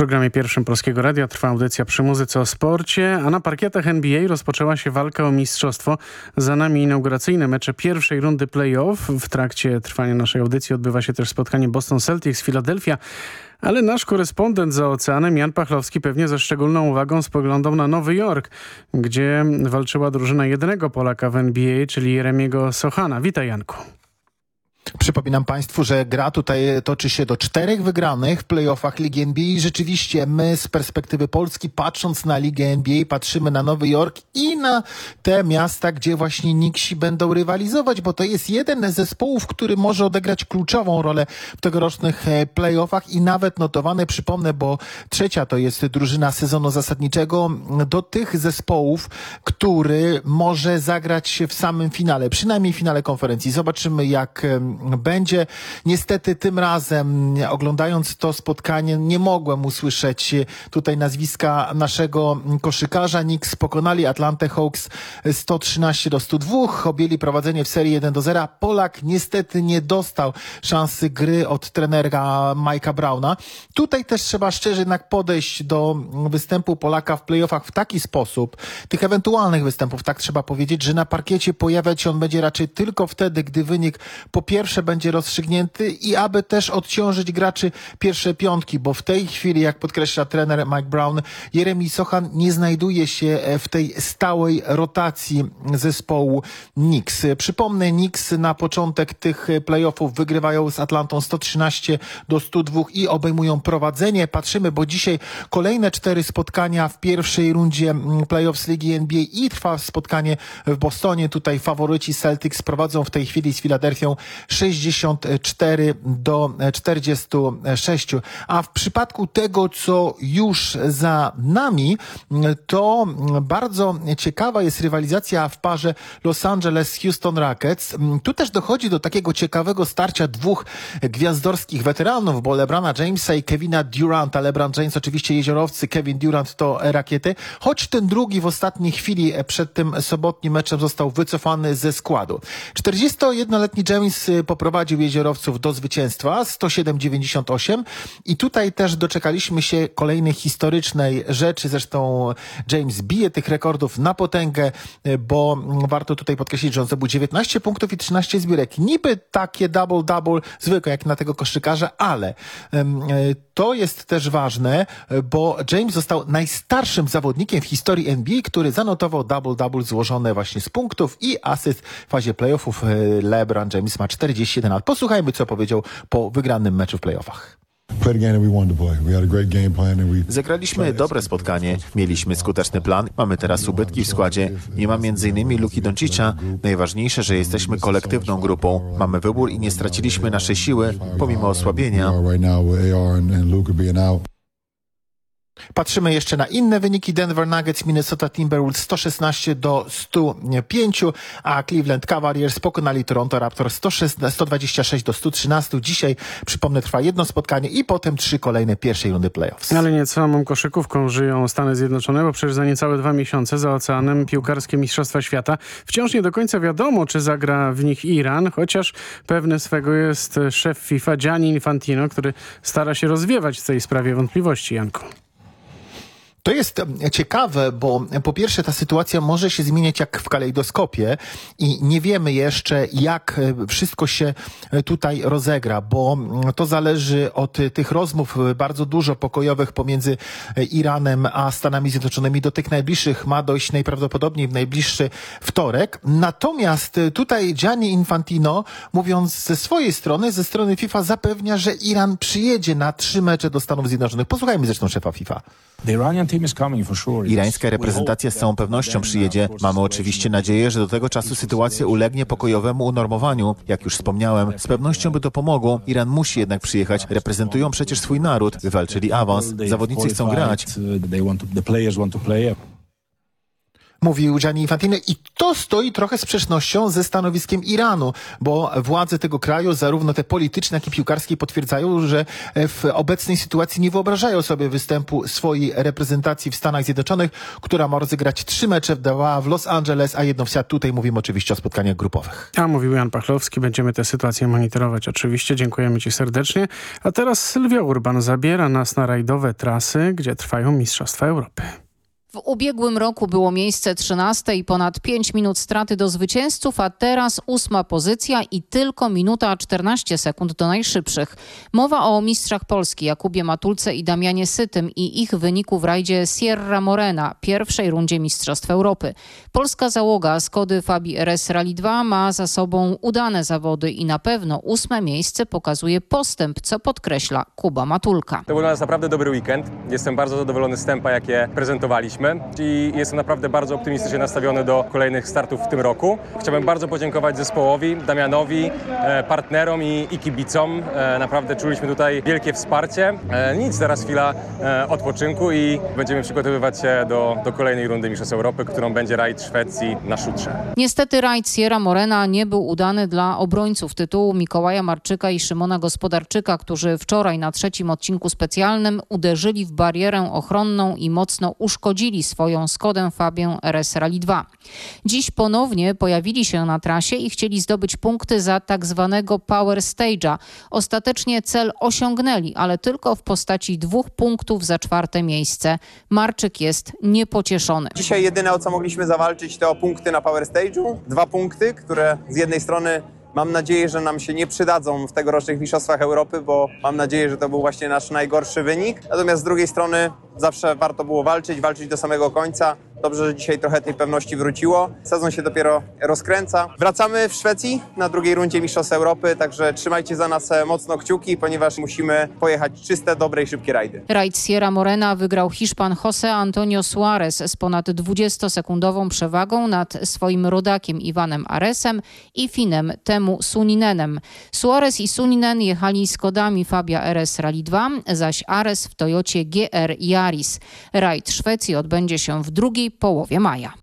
programie pierwszym Polskiego Radia trwa audycja przy muzyce o sporcie, a na parkietach NBA rozpoczęła się walka o mistrzostwo. Za nami inauguracyjne mecze pierwszej rundy playoff. W trakcie trwania naszej audycji odbywa się też spotkanie Boston Celtics, Philadelphia. Ale nasz korespondent za oceanem, Jan Pachlowski, pewnie ze szczególną uwagą spoglądał na Nowy Jork, gdzie walczyła drużyna jednego Polaka w NBA, czyli Jeremiego Sochana. Witaj Janku. Przypominam Państwu, że gra tutaj toczy się do czterech wygranych w playoffach Ligi NBA i rzeczywiście my z perspektywy Polski patrząc na Ligę NBA patrzymy na Nowy Jork i na te miasta, gdzie właśnie Nixi będą rywalizować, bo to jest jeden z zespołów, który może odegrać kluczową rolę w tegorocznych e, playoffach i nawet notowany, przypomnę, bo trzecia to jest drużyna sezonu zasadniczego do tych zespołów, który może zagrać w samym finale, przynajmniej w finale konferencji. Zobaczymy jak będzie. Niestety tym razem oglądając to spotkanie nie mogłem usłyszeć tutaj nazwiska naszego koszykarza. Knicks pokonali Atlantę Hawks 113 do 102. Objęli prowadzenie w serii 1 do 0. Polak niestety nie dostał szansy gry od trenera Mike'a Browna. Tutaj też trzeba szczerze jednak podejść do występu Polaka w playoffach w taki sposób, tych ewentualnych występów, tak trzeba powiedzieć, że na parkiecie pojawiać się on będzie raczej tylko wtedy, gdy wynik po pierwsze będzie rozstrzygnięty i aby też odciążyć graczy pierwsze piątki, bo w tej chwili, jak podkreśla trener Mike Brown, Jeremy Sochan nie znajduje się w tej stałej rotacji zespołu Knicks. Przypomnę, Knicks na początek tych playoffów wygrywają z Atlantą 113 do 102 i obejmują prowadzenie. Patrzymy, bo dzisiaj kolejne cztery spotkania w pierwszej rundzie playoffs Ligi NBA i trwa spotkanie w Bostonie. Tutaj faworyci Celtics prowadzą w tej chwili z Filadelfią 64 do 46. A w przypadku tego, co już za nami, to bardzo ciekawa jest rywalizacja w parze Los Angeles-Houston Rockets. Tu też dochodzi do takiego ciekawego starcia dwóch gwiazdorskich weteranów, bo LeBrona Jamesa i Kevina Duranta. LeBron James oczywiście jeziorowcy, Kevin Durant to rakiety, choć ten drugi w ostatniej chwili przed tym sobotnim meczem został wycofany ze składu. 41-letni James poprowadził jeziorowców do zwycięstwa 107-98 i tutaj też doczekaliśmy się kolejnej historycznej rzeczy. Zresztą James bije tych rekordów na potęgę, bo warto tutaj podkreślić, że on zdobył 19 punktów i 13 zbiórek. Niby takie double-double zwykłe jak na tego koszykarza, ale em, to jest też ważne, bo James został najstarszym zawodnikiem w historii NBA, który zanotował double-double złożone właśnie z punktów i asyst w fazie playoffów. LeBron James ma 41 lat. Posłuchajmy, co powiedział po wygranym meczu w playoffach. Zagraliśmy dobre spotkanie, mieliśmy skuteczny plan, mamy teraz ubytki w składzie. Nie ma m.in. Luki Doncicza. Najważniejsze, że jesteśmy kolektywną grupą. Mamy wybór i nie straciliśmy naszej siły, pomimo osłabienia. Patrzymy jeszcze na inne wyniki. Denver Nuggets, Minnesota Timberwolves 116 do 105, a Cleveland Cavaliers pokonali Toronto Raptors 126 do 113. Dzisiaj, przypomnę, trwa jedno spotkanie i potem trzy kolejne pierwszej rundy playoffs. Ale nie samą koszykówką żyją Stany Zjednoczone, bo przecież za niecałe dwa miesiące za oceanem piłkarskie Mistrzostwa Świata. Wciąż nie do końca wiadomo, czy zagra w nich Iran, chociaż pewny swego jest szef FIFA Gianni Infantino, który stara się rozwiewać w tej sprawie wątpliwości, Janku. To jest ciekawe, bo po pierwsze ta sytuacja może się zmieniać jak w kalejdoskopie i nie wiemy jeszcze jak wszystko się tutaj rozegra, bo to zależy od tych rozmów bardzo dużo pokojowych pomiędzy Iranem a Stanami Zjednoczonymi. Do tych najbliższych ma dojść najprawdopodobniej w najbliższy wtorek. Natomiast tutaj Gianni Infantino, mówiąc ze swojej strony, ze strony FIFA zapewnia, że Iran przyjedzie na trzy mecze do Stanów Zjednoczonych. Posłuchajmy zresztą szefa FIFA. Irańska reprezentacja z całą pewnością przyjedzie. Mamy oczywiście nadzieję, że do tego czasu sytuacja ulegnie pokojowemu unormowaniu. Jak już wspomniałem, z pewnością by to pomogło. Iran musi jednak przyjechać. Reprezentują przecież swój naród. Wywalczyli awans. Zawodnicy chcą grać. Mówił Gianni Infantino i to stoi trochę sprzecznością ze stanowiskiem Iranu, bo władze tego kraju, zarówno te polityczne, jak i piłkarskie potwierdzają, że w obecnej sytuacji nie wyobrażają sobie występu swojej reprezentacji w Stanach Zjednoczonych, która ma rozegrać trzy mecze, dwa w Los Angeles, a jedno w Seattle. Tutaj mówimy oczywiście o spotkaniach grupowych. A mówił Jan Pachlowski, będziemy tę sytuację monitorować oczywiście. Dziękujemy Ci serdecznie. A teraz Sylwia Urban zabiera nas na rajdowe trasy, gdzie trwają Mistrzostwa Europy. W ubiegłym roku było miejsce 13 i ponad 5 minut straty do zwycięzców, a teraz ósma pozycja i tylko minuta 14 sekund do najszybszych. Mowa o mistrzach Polski Jakubie Matulce i Damianie Sytym i ich wyniku w rajdzie Sierra Morena, pierwszej rundzie Mistrzostw Europy. Polska załoga Skody Fabi RS Rally 2 ma za sobą udane zawody i na pewno ósme miejsce pokazuje postęp, co podkreśla Kuba Matulka. To był dla nas naprawdę dobry weekend. Jestem bardzo zadowolony z tempa, jakie prezentowaliśmy i jestem naprawdę bardzo optymistycznie nastawiony do kolejnych startów w tym roku. Chciałbym bardzo podziękować zespołowi, Damianowi, e, partnerom i, i kibicom. E, naprawdę czuliśmy tutaj wielkie wsparcie. E, nic, teraz chwila odpoczynku i będziemy przygotowywać się do, do kolejnej rundy Mistrzostw Europy, którą będzie rajd Szwecji na Szutrze. Niestety rajd Sierra Morena nie był udany dla obrońców tytułu Mikołaja Marczyka i Szymona Gospodarczyka, którzy wczoraj na trzecim odcinku specjalnym uderzyli w barierę ochronną i mocno uszkodzili swoją Skodę Fabię RS Rally 2. Dziś ponownie pojawili się na trasie i chcieli zdobyć punkty za tak zwanego Power Stage'a. Ostatecznie cel osiągnęli, ale tylko w postaci dwóch punktów za czwarte miejsce. Marczyk jest niepocieszony. Dzisiaj jedyne o co mogliśmy zawalczyć to punkty na Power Stage'u. Dwa punkty, które z jednej strony Mam nadzieję, że nam się nie przydadzą w tegorocznych Mistrzostwach Europy, bo mam nadzieję, że to był właśnie nasz najgorszy wynik. Natomiast z drugiej strony zawsze warto było walczyć, walczyć do samego końca. Dobrze, że dzisiaj trochę tej pewności wróciło. Sezon się dopiero rozkręca. Wracamy w Szwecji na drugiej rundzie Mistrzostw Europy, także trzymajcie za nas e, mocno kciuki, ponieważ musimy pojechać czyste, dobre i szybkie rajdy. Rajd Sierra Morena wygrał Hiszpan Jose Antonio Suarez z ponad 20-sekundową przewagą nad swoim rodakiem Iwanem Aresem i Finem Temu Suninenem. Suarez i Suninen jechali Skodami Fabia RS Rally 2, zaś Ares w Toyocie GR Yaris. Rajd Szwecji odbędzie się w drugiej połowie maja.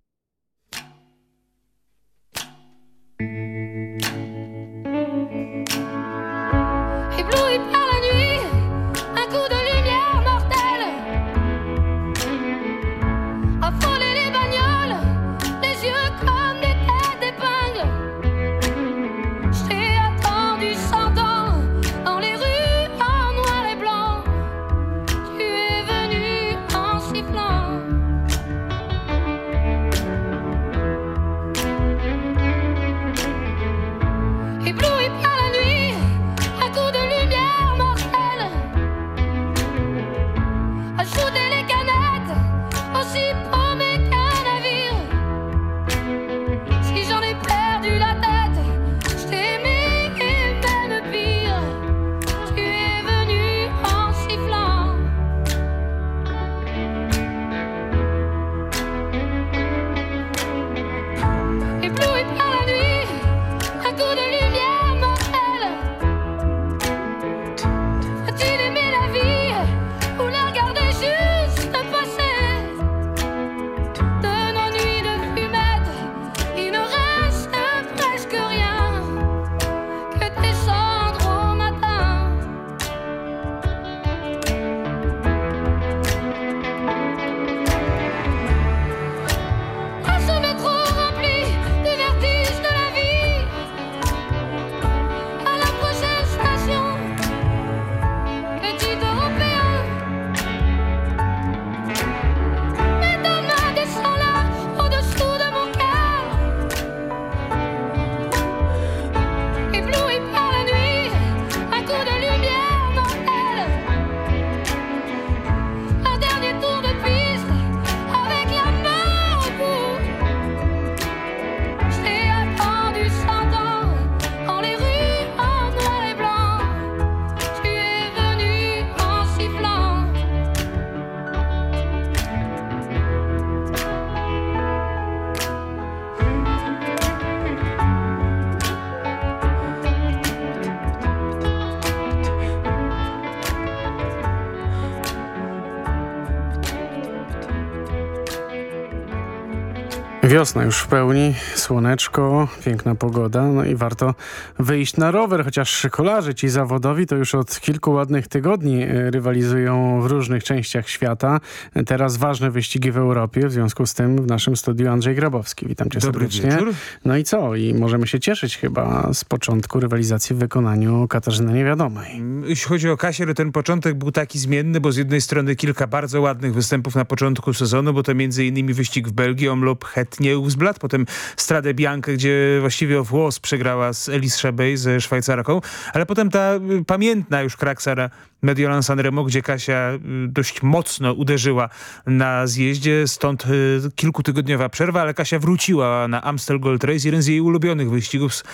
Wiosna już w pełni, słoneczko, piękna pogoda, no i warto wyjść na rower, chociaż kolarze ci zawodowi to już od kilku ładnych tygodni e, rywalizują w różnych częściach świata. Teraz ważne wyścigi w Europie, w związku z tym w naszym studiu Andrzej Grabowski. Witam cię Dobry serdecznie. wieczór. No i co? I możemy się cieszyć chyba z początku rywalizacji w wykonaniu Katarzyny Niewiadomej. Jeśli chodzi o Kasię, to ten początek był taki zmienny, bo z jednej strony kilka bardzo ładnych występów na początku sezonu, bo to między innymi wyścig w Belgii, Omloop Het Nieuwsblad, potem Stradę Biankę, gdzie właściwie o włos przegrała z Elis Szebej, ze Szwajcarką, ale potem ta y, pamiętna już kraksara Mediolan Sanremo, gdzie Kasia y, dość mocno uderzyła na zjeździe, stąd y, kilkutygodniowa przerwa, ale Kasia wróciła na Amstel Gold Race, jeden z jej ulubionych wyścigów z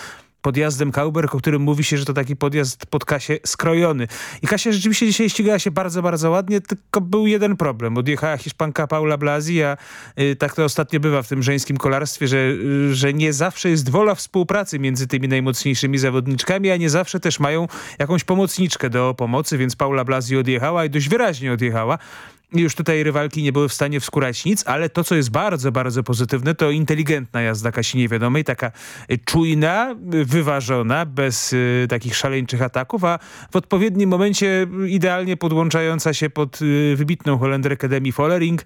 podjazdem Kauberg, o którym mówi się, że to taki podjazd pod Kasię skrojony. I Kasia rzeczywiście dzisiaj ścigała się bardzo, bardzo ładnie, tylko był jeden problem. Odjechała Hiszpanka Paula Blasi, a y, tak to ostatnio bywa w tym żeńskim kolarstwie, że, y, że nie zawsze jest wola współpracy między tymi najmocniejszymi zawodniczkami, a nie zawsze też mają jakąś pomocniczkę do pomocy, więc Paula Blasi odjechała i dość wyraźnie odjechała. Już tutaj rywalki nie były w stanie wskórać nic, ale to, co jest bardzo, bardzo pozytywne, to inteligentna jazda Kasi Niewiadomej, taka y, czujna, y, wyważona, bez y, takich szaleńczych ataków, a w odpowiednim momencie y, idealnie podłączająca się pod y, wybitną Holenderkę Demi Follering.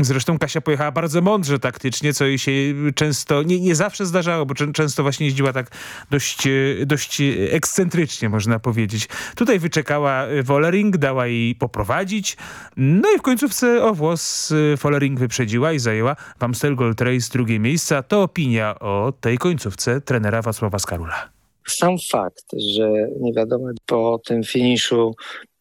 Zresztą Kasia pojechała bardzo mądrze taktycznie, co jej się często, nie, nie zawsze zdarzało, bo czę- często właśnie jeździła tak dość, dość ekscentrycznie, można powiedzieć. Tutaj wyczekała Follering, dała jej poprowadzić, no i w końcówce o włos y, Follering wyprzedziła i zajęła w Amstel Gold Race drugie miejsce. To opinia o tej końcówce trenera Wacława Skarula. Sam fakt, że nie wiadomo po tym finiszu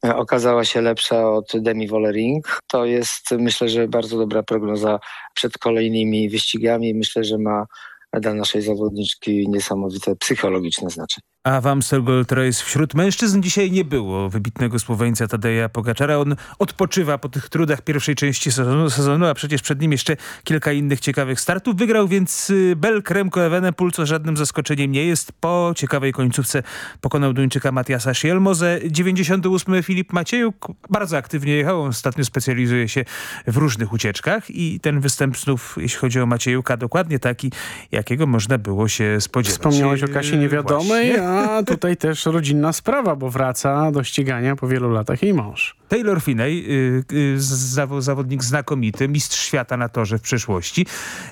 e, okazała się lepsza od Demi Vollering, to jest myślę, że bardzo dobra prognoza przed kolejnymi wyścigami. Myślę, że ma dla naszej zawodniczki niesamowite psychologiczne znaczenie. A w Amstel Gold Race wśród mężczyzn dzisiaj nie było wybitnego Słoweńca Tadeja Pogaczara. On odpoczywa po tych trudach pierwszej części sezonu, sezonu, a przecież przed nim jeszcze kilka innych ciekawych startów. Wygrał więc y, Belk Remco Evenepoel, co żadnym zaskoczeniem nie jest. Po ciekawej końcówce pokonał Duńczyka Matiasa Szielmoze. 98 Filip Maciejuk bardzo aktywnie jechał. On ostatnio specjalizuje się w różnych ucieczkach i ten występ znów, jeśli chodzi o Maciejuka, dokładnie taki, jakiego można było się spodziewać. Wspomniałeś o Kasi Y, Niewiadomej, właśnie. A tutaj też rodzinna sprawa, bo wraca do ścigania po wielu latach jej mąż. Taylor Finney, y, y, zawo- zawodnik znakomity, mistrz świata na torze w przeszłości.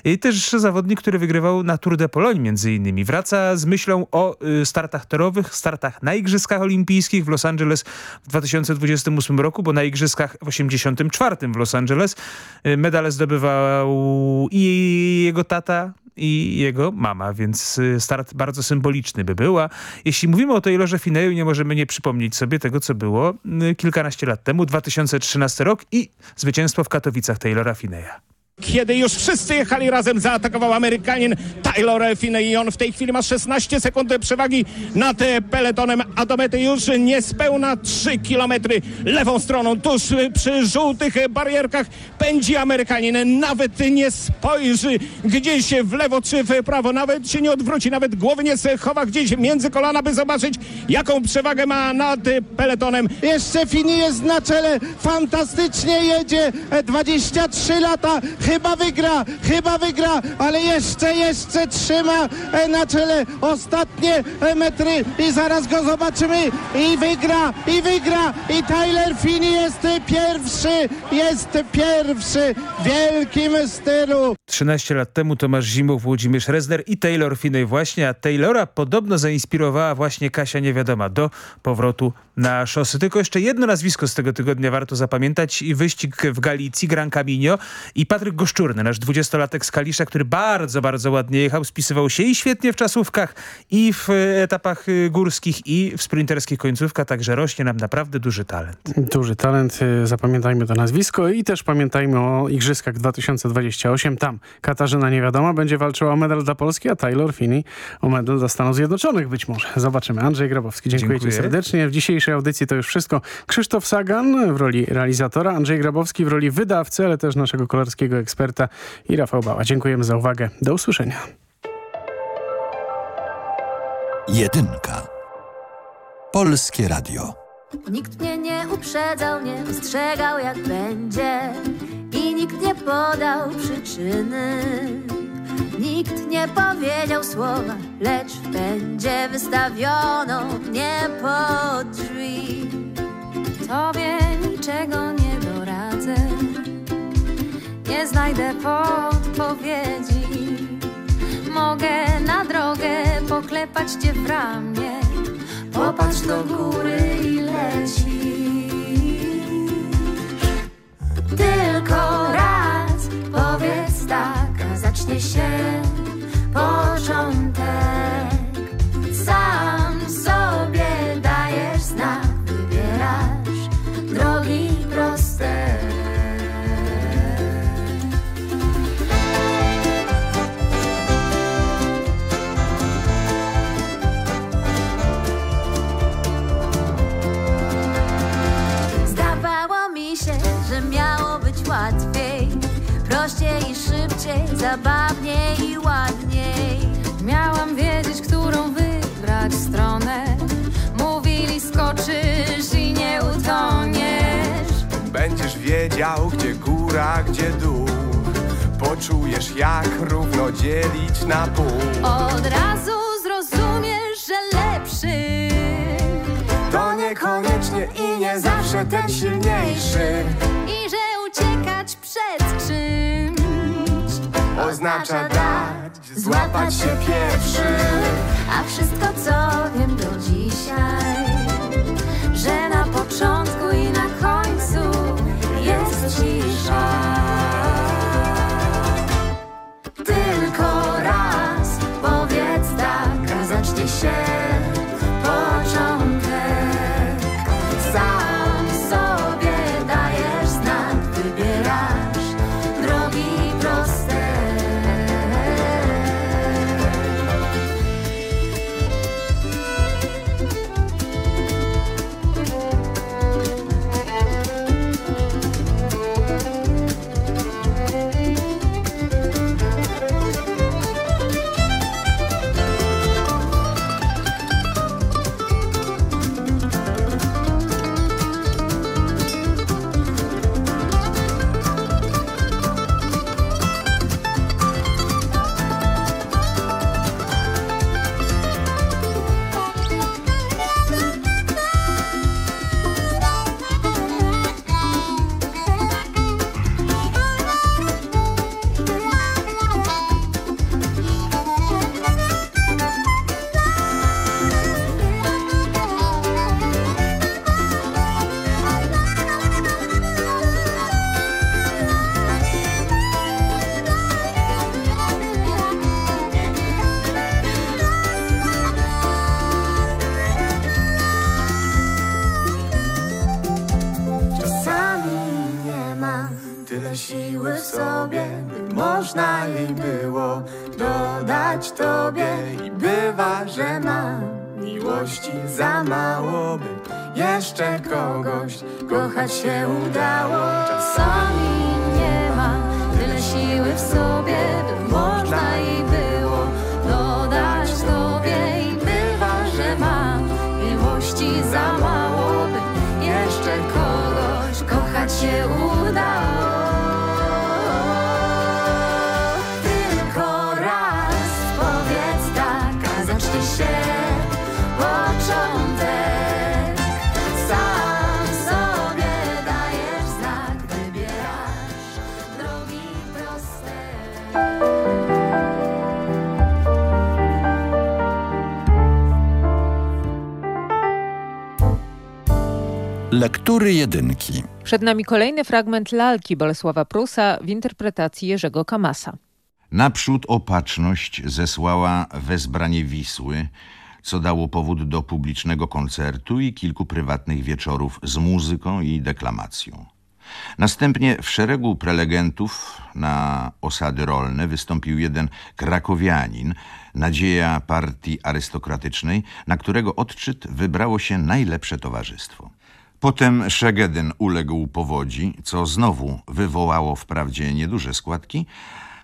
I też zawodnik, który wygrywał na Tour de Pologne między innymi. Wraca z myślą o y, startach torowych, startach na Igrzyskach Olimpijskich w Los Angeles w 2028 roku, bo na Igrzyskach w 84 w Los Angeles medale zdobywał i jego tata, i jego mama, więc y, start bardzo symboliczny by była. Jeśli mówimy o Taylorze Fineyu, nie możemy nie przypomnieć sobie tego, co było y, kilkanaście lat temu, 2013 rok i zwycięstwo w Katowicach Taylora Fineya. Kiedy już wszyscy jechali razem, zaatakował Amerykanin Taylor Finney i on w tej chwili ma 16 sekund przewagi nad e, peletonem, a do mety już niespełna 3 kilometry lewą stroną. Tuż przy żółtych barierkach pędzi Amerykanin. Nawet nie spojrzy gdzieś w lewo czy w prawo, nawet się nie odwróci, nawet głowy nie schowa gdzieś między kolana, by zobaczyć, jaką przewagę ma nad peletonem. Jeszcze Fini jest na czele, fantastycznie jedzie, e, 23 lata, chyba wygra, chyba wygra, ale jeszcze, jeszcze trzyma e, na czele ostatnie e, metry i zaraz go zobaczymy i wygra, i wygra i Tyler Fini jest pierwszy, jest pierwszy w wielkim stylu. 13 lat temu Tomasz Zimow, Włodzimierz Rezner i Taylor Finney właśnie, a Taylora podobno zainspirowała właśnie Kasia Niewiadoma do powrotu na szosy. Tylko jeszcze jedno nazwisko z tego tygodnia warto zapamiętać i wyścig w Galicji, Gran Camino i Patryk Goszczurny, nasz dwudziestolatek z Kalisza, który bardzo, bardzo ładnie jechał, spisywał się i świetnie w czasówkach i w e, etapach y, górskich i w sprinterskich końcówkach, także rośnie nam naprawdę duży talent. Duży talent, y, zapamiętajmy to nazwisko i też pamiętajmy o Igrzyskach 2028. Tam Katarzyna Niewiadoma będzie walczyła o medal dla Polski, a Taylor Finney o medal dla Stanów Zjednoczonych być może. Zobaczymy. Andrzej Grabowski, dziękuję, Dziękuję. Ci serdecznie. W dzisiejszej audycji to już wszystko. Krzysztof Sagan w roli realizatora, Andrzej Grabowski w roli wydawcy, ale też naszego kolarskiego eksperta i Rafał Bała. Dziękujemy za uwagę. Do usłyszenia. Jedynka. Polskie Radio. Nikt mnie nie uprzedzał, nie ostrzegał jak będzie i nikt nie podał przyczyny. Nikt nie powiedział słowa, lecz będzie wystawiono mnie pod drzwi. Tobie niczego nie doradzę, nie znajdę podpowiedzi. Mogę na drogę poklepać cię w ramię, popatrz do góry i leci. Tylko raz powiedz tak, zacznie się początek. Prościej i szybciej, zabawniej i ładniej. Miałam wiedzieć, którą wybrać stronę. Mówili skoczysz i nie utoniesz. Będziesz wiedział, gdzie góra, gdzie dół. Poczujesz, jak równo dzielić na pół. Od razu zrozumiesz, że lepszy To niekoniecznie i nie zawsze ten silniejszy. i że uciekać przed czymś Oznacza dać, złapać się pierwszy. A wszystko, co wiem do dzisiaj, że na początku i na końcu jest cisza. Lektury jedynki. Przed nami kolejny fragment lalki Bolesława Prusa w interpretacji Jerzego Kamasa. Naprzód opatrzność zesłała wezbranie Wisły, co dało powód do publicznego koncertu i kilku prywatnych wieczorów z muzyką i deklamacją. Następnie w szeregu prelegentów na osady rolne wystąpił jeden krakowianin, nadzieja partii arystokratycznej, na którego odczyt wybrało się najlepsze towarzystwo. Potem Szegedyn uległ powodzi, co znowu wywołało wprawdzie nieduże składki,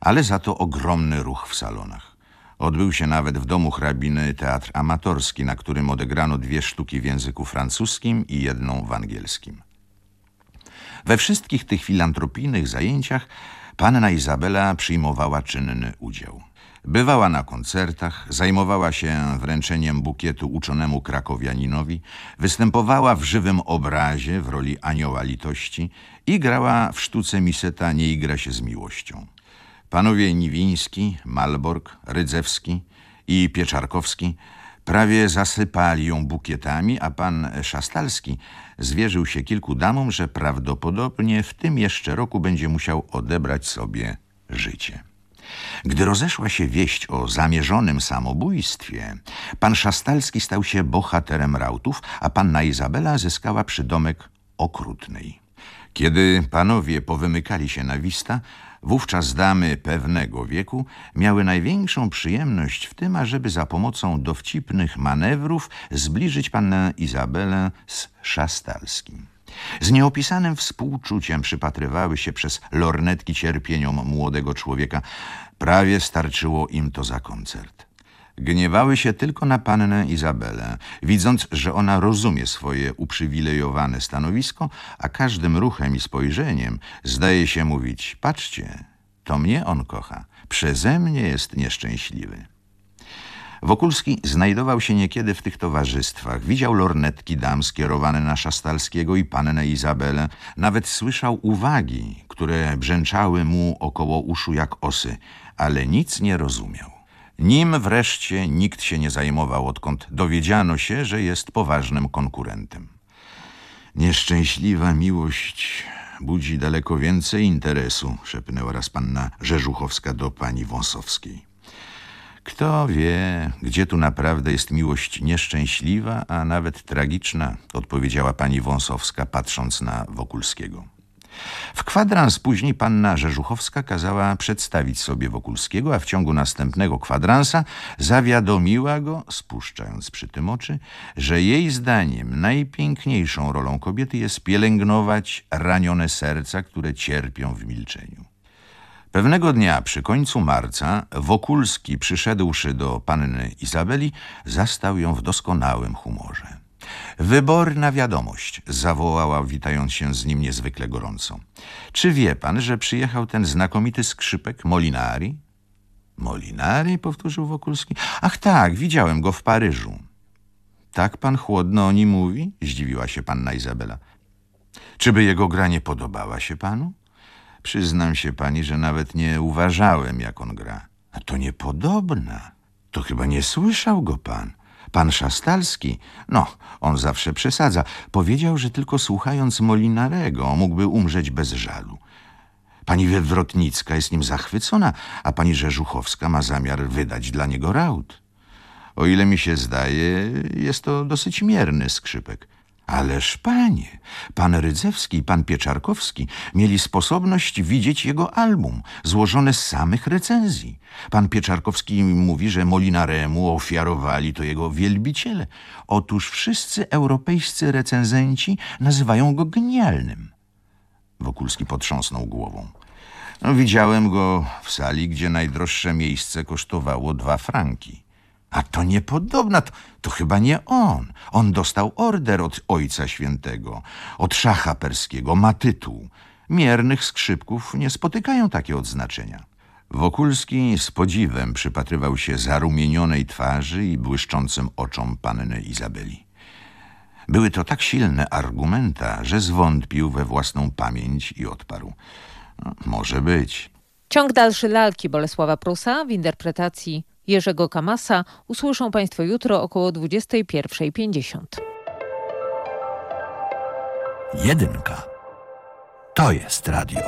ale za to ogromny ruch w salonach. Odbył się nawet w domu hrabiny teatr amatorski, na którym odegrano dwie sztuki w języku francuskim i jedną w angielskim. We wszystkich tych filantropijnych zajęciach panna Izabela przyjmowała czynny udział. Bywała na koncertach, zajmowała się wręczeniem bukietu uczonemu krakowianinowi, występowała w żywym obrazie w roli anioła litości i grała w sztuce Miseta Nie igra się z miłością. Panowie Niwiński, Malborg, Rydzewski i Pieczarkowski prawie zasypali ją bukietami, a pan Szastalski zwierzył się kilku damom, że prawdopodobnie w tym jeszcze roku będzie musiał odebrać sobie życie. Gdy rozeszła się wieść o zamierzonym samobójstwie, pan Szastalski stał się bohaterem rautów, a panna Izabela zyskała przydomek okrutnej. Kiedy panowie powymykali się na wista, wówczas damy pewnego wieku miały największą przyjemność w tym, ażeby za pomocą dowcipnych manewrów zbliżyć pannę Izabelę z Szastalskim. Z nieopisanym współczuciem przypatrywały się przez lornetki cierpieniom młodego człowieka. Prawie starczyło im to za koncert. Gniewały się tylko na pannę Izabelę, widząc, że ona rozumie swoje uprzywilejowane stanowisko, a każdym ruchem i spojrzeniem zdaje się mówić, patrzcie, to mnie on kocha, przeze mnie jest nieszczęśliwy. Wokulski znajdował się niekiedy w tych towarzystwach. Widział lornetki dam skierowane na Szastalskiego i pannę Izabelę. Nawet słyszał uwagi, które brzęczały mu około uszu jak osy, ale nic nie rozumiał. Nim wreszcie nikt się nie zajmował, odkąd dowiedziano się, że jest poważnym konkurentem. Nieszczęśliwa miłość budzi daleko więcej interesu, szepnęła raz panna Rzeżuchowska do pani Wąsowskiej. Kto wie, gdzie tu naprawdę jest miłość nieszczęśliwa, a nawet tragiczna, odpowiedziała pani Wąsowska, patrząc na Wokulskiego. W kwadrans później panna Rzeżuchowska kazała przedstawić sobie Wokulskiego, a w ciągu następnego kwadransa zawiadomiła go, spuszczając przy tym oczy, że jej zdaniem najpiękniejszą rolą kobiety jest pielęgnować ranione serca, które cierpią w milczeniu. Pewnego dnia przy końcu marca Wokulski, przyszedłszy do panny Izabeli, zastał ją w doskonałym humorze. Wyborna wiadomość, zawołała, witając się z nim niezwykle gorąco. Czy wie pan, że przyjechał ten znakomity skrzypek Molinari? Molinari? powtórzył Wokulski. Ach tak, widziałem go w Paryżu. Tak pan chłodno o nim mówi? Zdziwiła się panna Izabela. Czyby jego gra nie podobała się panu? Przyznam się pani, że nawet nie uważałem, jak on gra. A to niepodobna. To chyba nie słyszał go pan. Pan Szastalski, no, on zawsze przesadza, powiedział, że tylko słuchając Molinarego mógłby umrzeć bez żalu. Pani Wywrotnicka jest nim zachwycona, a pani Rzeżuchowska ma zamiar wydać dla niego raut. O ile mi się zdaje, jest to dosyć mierny skrzypek. Ależ panie, pan Rydzewski i pan Pieczarkowski mieli sposobność widzieć jego album, złożone z samych recenzji. Pan Pieczarkowski mówi, że Molinaremu ofiarowali to jego wielbiciele. Otóż wszyscy europejscy recenzenci nazywają go genialnym. Wokulski potrząsnął głową. No, widziałem go w sali, gdzie najdroższe miejsce kosztowało dwa franki. A to niepodobna, to, to chyba nie on. On dostał order od Ojca Świętego, od szacha perskiego, ma tytuł. Miernych skrzypków nie spotykają takie odznaczenia. Wokulski z podziwem przypatrywał się zarumienionej twarzy i błyszczącym oczom panny Izabeli. Były to tak silne argumenta, że zwątpił we własną pamięć i odparł. No, może być. Ciąg dalszy lalki Bolesława Prusa w interpretacji Jerzego Kamasa usłyszą Państwo jutro około 21.50. Jedynka. To jest radio.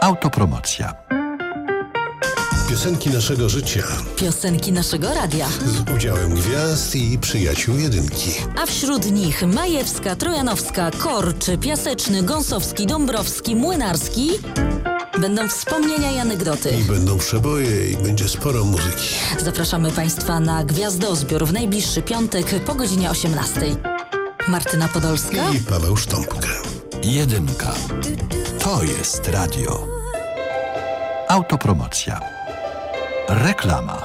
Autopromocja. Piosenki naszego życia. Piosenki naszego radia. Z udziałem gwiazd i przyjaciół jedynki. A wśród nich Majewska, Trojanowska, Korczy, Piaseczny, Gąsowski, Dąbrowski, Młynarski. Będą wspomnienia i anegdoty. I będą przeboje i będzie sporo muzyki. Zapraszamy Państwa na Gwiazdozbiór w najbliższy piątek po godzinie 18. Martyna Podolska i Paweł Sztąpka. Jedynka. To jest radio. Autopromocja. Reklama.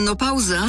Menopauza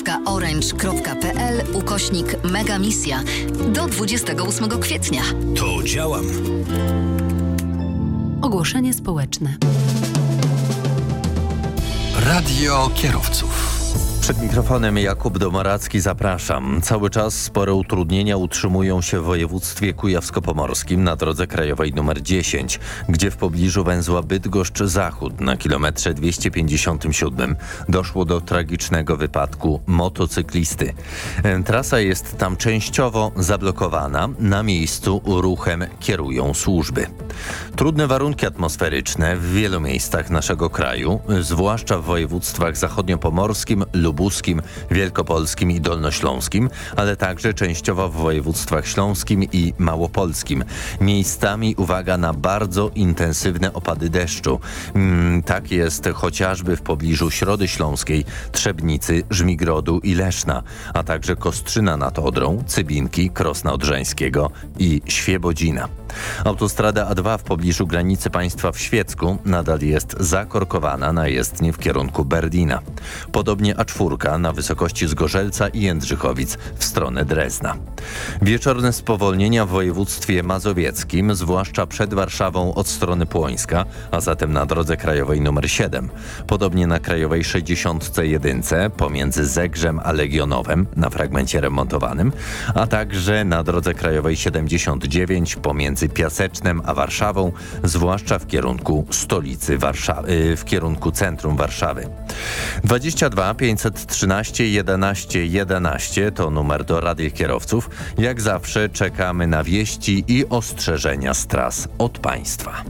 www.fundacja.orange.pl ukośnik Megamisja do 28 kwietnia. To działam. Ogłoszenie społeczne. Radio kierowców. Przed mikrofonem Jakub Domoracki zapraszam. Cały czas spore utrudnienia utrzymują się w województwie kujawsko-pomorskim na drodze krajowej nr 10, gdzie w pobliżu węzła Bydgoszcz-Zachód na kilometrze 257 doszło do tragicznego wypadku motocyklisty. Trasa jest tam częściowo zablokowana. Na miejscu ruchem kierują służby. Trudne warunki atmosferyczne w wielu miejscach naszego kraju, zwłaszcza w województwach zachodniopomorskim, lubuskim, wielkopolskim i dolnośląskim, ale także częściowo w województwach śląskim i małopolskim. Miejscami uwaga na bardzo intensywne opady deszczu. Mm, tak jest chociażby w pobliżu Środy Śląskiej, Trzebnicy, Żmigrodu i Leszna, a także Kostrzyna nad Odrą, Cybinki, Krosna Odrzańskiego i Świebodzina. Autostrada A2 w pobliżu granicy państwa w Świecku nadal jest zakorkowana na jezdnię w kierunku Berdina. Podobnie A4 na wysokości Zgorzelca i Jędrzychowic w stronę Drezna. Wieczorne spowolnienia w województwie mazowieckim, zwłaszcza przed Warszawą od strony Płońska, a zatem na drodze krajowej nr 7. Podobnie na krajowej 61 pomiędzy Zegrzem a Legionowem na fragmencie remontowanym, a także na drodze krajowej 79 pomiędzy Piasecznem a Warszawą, zwłaszcza w kierunku stolicy Warszawy, w kierunku centrum Warszawy. 22 513 11 11 to numer do rady kierowców. Jak zawsze czekamy na wieści i ostrzeżenia z tras od państwa.